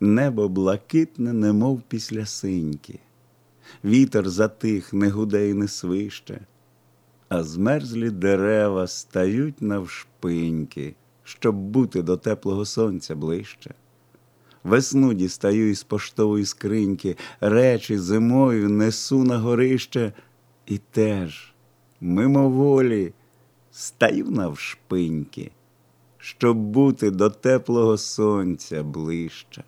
Небо блакитне, немов після синьки, вітер затих, не гуде і не свище, а змерзлі дерева стають навшпиньки, щоб бути до теплого сонця ближче. Весну дістаю із поштової скриньки, речі зимою несу на горище, і теж мимоволі стаю навшпиньки, щоб бути до теплого сонця ближче.